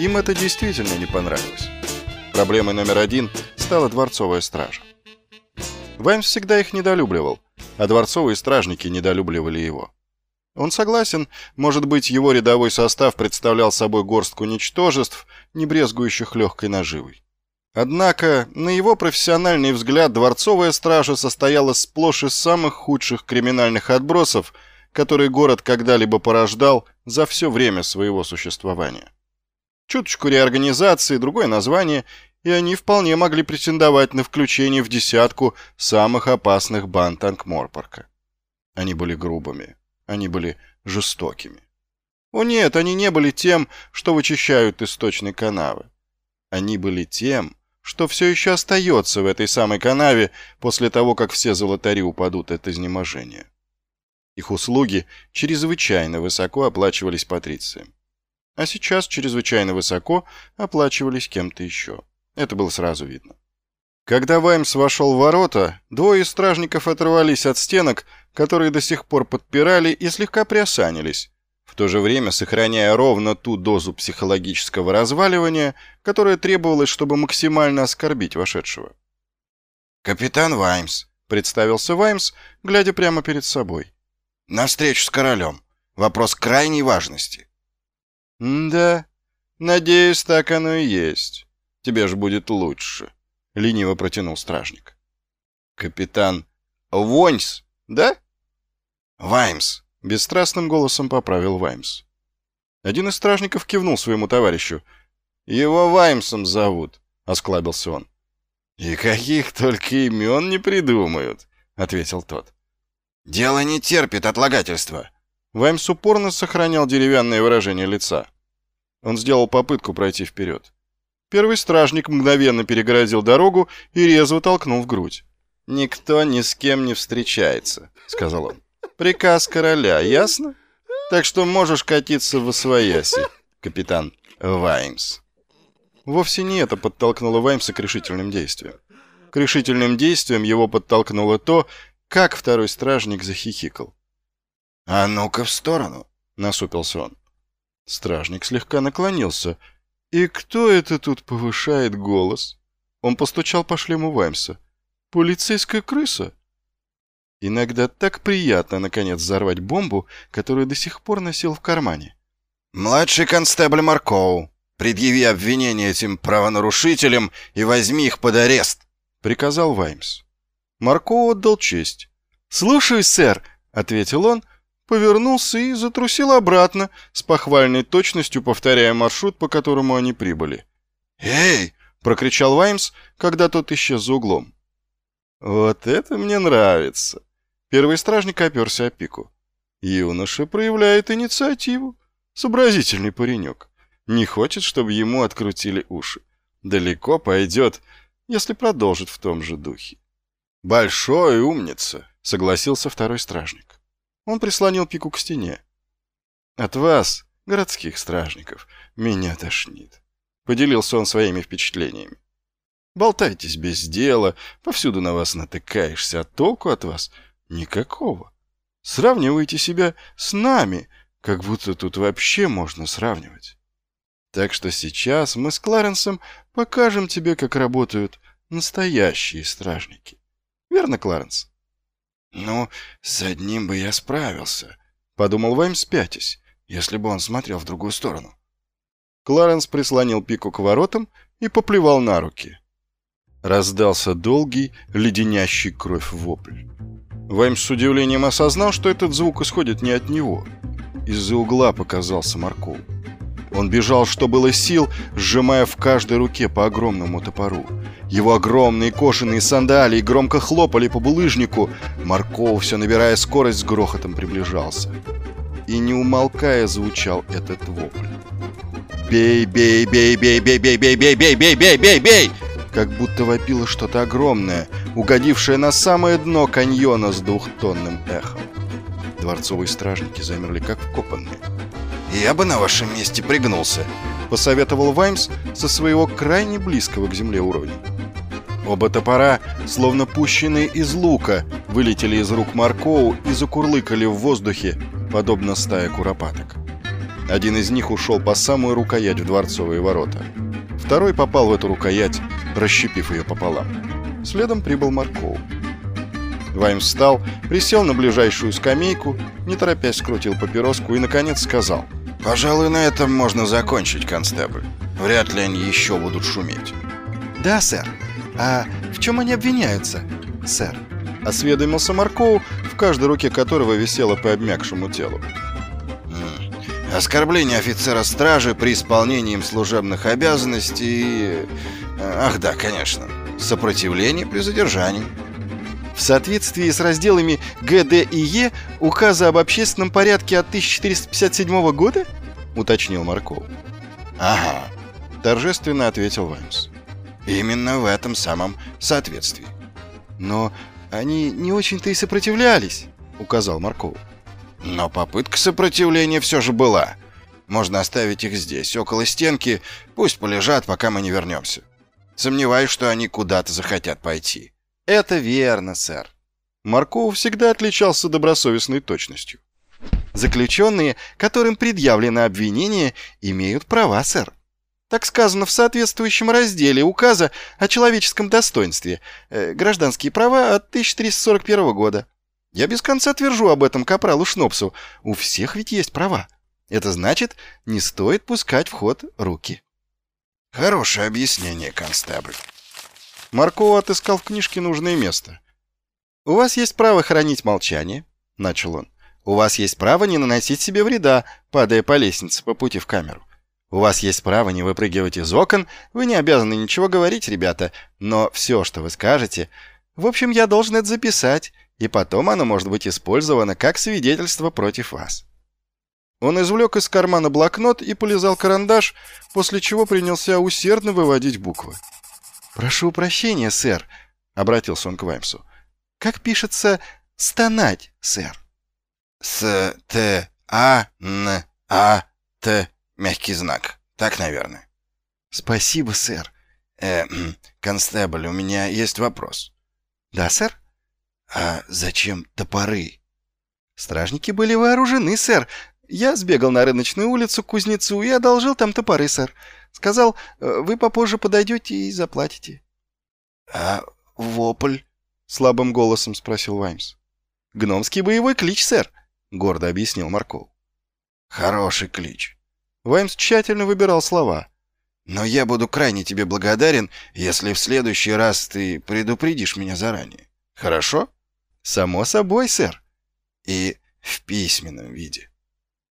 Им это действительно не понравилось. Проблемой номер один стала дворцовая стража. Ваймс всегда их недолюбливал, а дворцовые стражники недолюбливали его. Он согласен, может быть, его рядовой состав представлял собой горстку ничтожеств, не брезгующих легкой наживой. Однако, на его профессиональный взгляд, дворцовая стража состояла сплошь из самых худших криминальных отбросов, которые город когда-либо порождал за все время своего существования. Чуточку реорганизации, другое название, и они вполне могли претендовать на включение в десятку самых опасных банд Анкморпорка. Они были грубыми, они были жестокими. О нет, они не были тем, что вычищают источные канавы. Они были тем, что все еще остается в этой самой канаве после того, как все золотари упадут от изнеможения. Их услуги чрезвычайно высоко оплачивались патрициям. А сейчас чрезвычайно высоко оплачивались кем-то еще. Это было сразу видно. Когда Ваймс вошел в ворота, двое стражников оторвались от стенок, которые до сих пор подпирали и слегка приосанились, в то же время сохраняя ровно ту дозу психологического разваливания, которая требовалась, чтобы максимально оскорбить вошедшего. «Капитан Ваймс», — представился Ваймс, глядя прямо перед собой. «На встречу с королем. Вопрос крайней важности». «Да, надеюсь, так оно и есть. Тебе ж будет лучше», — лениво протянул стражник. «Капитан Воньс, да?» «Ваймс», — бесстрастным голосом поправил Ваймс. Один из стражников кивнул своему товарищу. «Его Ваймсом зовут», — осклабился он. «И каких только имен не придумают», — ответил тот. «Дело не терпит отлагательства». Ваймс упорно сохранял деревянное выражение лица. Он сделал попытку пройти вперед. Первый стражник мгновенно перегородил дорогу и резво толкнул в грудь. «Никто ни с кем не встречается», — сказал он. Приказ короля, ясно? Так что можешь катиться в освояси, капитан Ваймс. Вовсе не это подтолкнуло Ваймса к решительным действиям. К решительным действиям его подтолкнуло то, как второй стражник захихикал. «А ну-ка в сторону!» — насупился он. Стражник слегка наклонился. «И кто это тут повышает голос?» Он постучал по шлему Ваймса. «Полицейская крыса?» Иногда так приятно, наконец, взорвать бомбу, которую до сих пор носил в кармане. «Младший констебль Маркоу, предъяви обвинение этим правонарушителям и возьми их под арест», — приказал Ваймс. Маркоу отдал честь. «Слушаюсь, сэр», — ответил он, повернулся и затрусил обратно, с похвальной точностью повторяя маршрут, по которому они прибыли. «Эй!» — прокричал Ваймс, когда тот исчез за углом. «Вот это мне нравится!» Первый стражник оперся о пику. Юноша проявляет инициативу. Сообразительный паренек. Не хочет, чтобы ему открутили уши. Далеко пойдет, если продолжит в том же духе. «Большой умница», — согласился второй стражник. Он прислонил пику к стене. «От вас, городских стражников, меня тошнит», — поделился он своими впечатлениями. «Болтайтесь без дела, повсюду на вас натыкаешься, а толку от вас Никакого. Сравнивайте себя с нами, как будто тут вообще можно сравнивать. Так что сейчас мы с Кларенсом покажем тебе, как работают настоящие стражники. Верно, Кларенс? Ну, с одним бы я справился, подумал Ваймс пятясь, если бы он смотрел в другую сторону. Кларенс прислонил пику к воротам и поплевал на руки. Раздался долгий, леденящий кровь вопль. Ваймс с удивлением осознал, что этот звук исходит не от него. Из-за угла показался Марков. Он бежал, что было сил, сжимая в каждой руке по огромному топору. Его огромные кожаные сандалии громко хлопали по булыжнику. Марков, все набирая скорость, с грохотом приближался. И не умолкая звучал этот вопль. «Бей, бей, бей, бей, бей, бей, бей, бей, бей, бей, бей, бей, бей!» как будто вопило что-то огромное, угодившее на самое дно каньона с двухтонным эхом. Дворцовые стражники замерли как вкопанные. «Я бы на вашем месте пригнулся», — посоветовал Ваймс со своего крайне близкого к земле уровня. Оба топора, словно пущенные из лука, вылетели из рук Маркоу и закурлыкали в воздухе, подобно стае куропаток. Один из них ушел по самую рукоять в дворцовые ворота. Второй попал в эту рукоять, расщепив ее пополам. Следом прибыл Марков. Ваймс встал, присел на ближайшую скамейку, не торопясь скрутил папироску и, наконец, сказал. «Пожалуй, на этом можно закончить, констебль. Вряд ли они еще будут шуметь». «Да, сэр. А в чем они обвиняются, сэр?» Осведомился Маркоу, в каждой руке которого висело по обмякшему телу. Оскорбление офицера стражи при исполнении им служебных обязанностей и... Ах да, конечно. Сопротивление при задержании. В соответствии с разделами Г, Д и Е указа об общественном порядке от 1457 года? Уточнил Марков. Ага, торжественно ответил Ваймс. Именно в этом самом соответствии. Но они не очень-то и сопротивлялись, указал Марков. Но попытка сопротивления все же была. Можно оставить их здесь, около стенки, пусть полежат, пока мы не вернемся. Сомневаюсь, что они куда-то захотят пойти. Это верно, сэр. Марков всегда отличался добросовестной точностью. Заключенные, которым предъявлено обвинение, имеют права, сэр. Так сказано в соответствующем разделе указа о человеческом достоинстве. Э, гражданские права от 1341 года. Я без конца твержу об этом капралу Шнопсу. У всех ведь есть права. Это значит, не стоит пускать в ход руки. Хорошее объяснение, констебль. Маркова отыскал в книжке нужное место. «У вас есть право хранить молчание», — начал он. «У вас есть право не наносить себе вреда, падая по лестнице по пути в камеру. У вас есть право не выпрыгивать из окон, вы не обязаны ничего говорить, ребята, но все, что вы скажете... В общем, я должен это записать, и потом оно может быть использовано как свидетельство против вас. Он извлек из кармана блокнот и полизал карандаш, после чего принялся усердно выводить буквы. «Прошу прощения, сэр», — обратился он к Ваймсу. «Как пишется «стонать», сэр?» «С-Т-А-Н-А-Т, мягкий знак. Так, наверное». «Спасибо, сэр». «Э, констебль, у меня есть вопрос». «Да, сэр?» «А зачем топоры?» «Стражники были вооружены, сэр. Я сбегал на рыночную улицу к кузнецу и одолжил там топоры, сэр. Сказал, «Э, вы попозже подойдете и заплатите». «А вопль?» — слабым голосом спросил Ваймс. «Гномский боевой клич, сэр», — гордо объяснил Марков. «Хороший клич». Ваймс тщательно выбирал слова. «Но я буду крайне тебе благодарен, если в следующий раз ты предупредишь меня заранее. Хорошо?» «Само собой, сэр». «И в письменном виде».